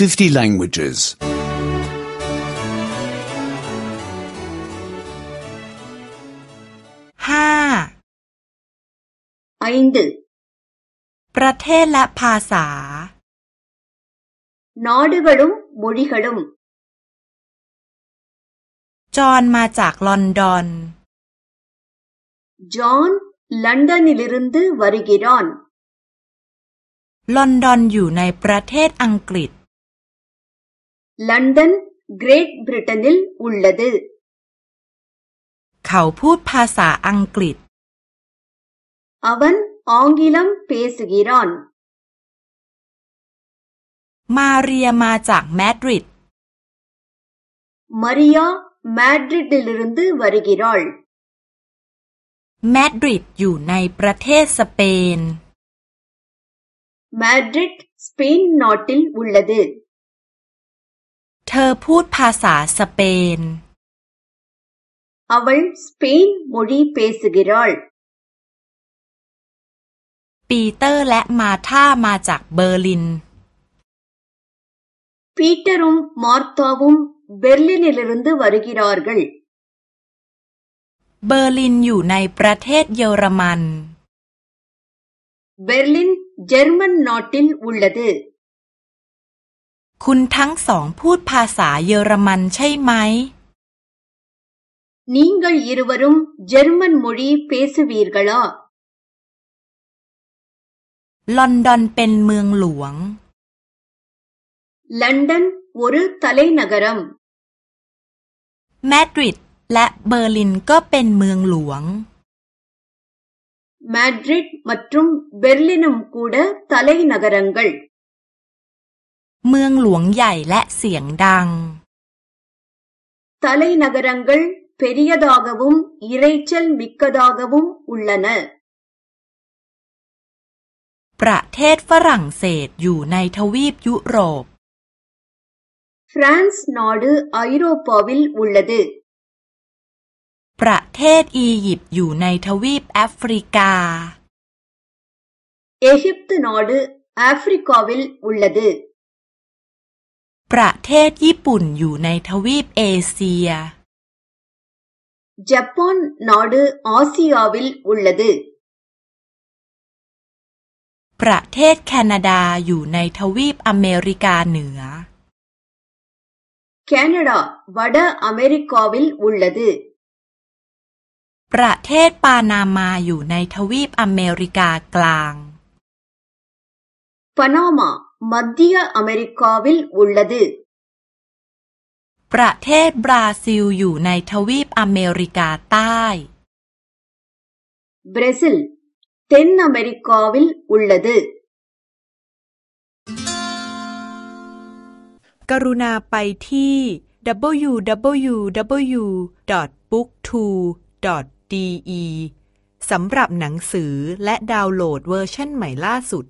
50 languages. 5. ไอ้ประเทศและภาษานอร์ดิบัลุมบูริคัลุมจอห์นมาจากลอนดอน จอห์นลอนดอนนิลิรันดูวาริกิรอนลอนดอนอยู่ในประเทศอังกฤษ London great பிரிட்டனில் உள்ளது เขาพูดภาษาอังกฤษ அவன் ஆங்கிலம் பேசுகிறான் มาเรีย มาจากมาดริด மரியா மேட்ரிட்டிலிருந்து வருகிறாள் มาดริดอยู่ในประเทศสเปน மேட்ரிட் ஸ்பெயின் நாட்டில் உள்ளது ธอพูดภาษาสเปนอาวันสเปนมูดีเพสกิรอลปีเตอร์และมาธามาจากเบอร์ลินปีเตอร์อุมมอร์ตอวุมเบอร์ลินเลรันด์วาริกิรอร์กันเบอร์ลินอยู่ในประเทศเยอรมัน เบอร์ลินเยอรมันนอตินอุลลัดคุณทั้งสองพูดภาษาเยอรมันใช่ไหมนิ่งกันยี่รวรุ่มเยอรมันมูรีเพสวีร์กันล่ะลอนดอนเป็นเมืองหลวงลอนดอนวอร์ทัลเลนกรัมมาดริดและเบอร์ลินก็เป็นเมืองหลวงมาดริดมัตรุมเบอร์ลินมุกูดะทัลเลนักรังกัลเมืองหลวงใหญ่และเสียงดังทะเลนักรังเกลเพรียดอกบุ้มอีเรชเชลมิกกดอกบุ้มอุลลันประเทศฝรั่งเศสอยู่ในทวีปยุโรป France นอร์ดไอโรปาวิลอุลลัดประเทศอียิปต์อยู่ในทวีปแอฟริกาเอฮิปต์นอร์ดแอฟริกาวิลอุลลัดประเทศญี่ปุ่นอยู่ในทวีปเอเชีย ஜ ப ் ப ா ன นออ ட ு ஆ อி ய ா வ ி ல ் உ ุลลดுประเทศแคนาดาอยู่ในทวีปอเมริกาเหนือแคนาดาวัดอเมริกาวิล உ ลลด த ுประเทศปานามาอยู่ในทวีปอเมริกากลางปานามา மத்திய அமெரிக்காவில் உள்ளது ประเทศบราซิลอยู่ในทวีปอเมริกาใต้บราซิลเทนอเมริกาวิลอุลลดกรุณาไปที่ www.booktwo.de สำหรับหนังสือและดาวน์โหลดเวอร์ชันใหม่ล่าสุด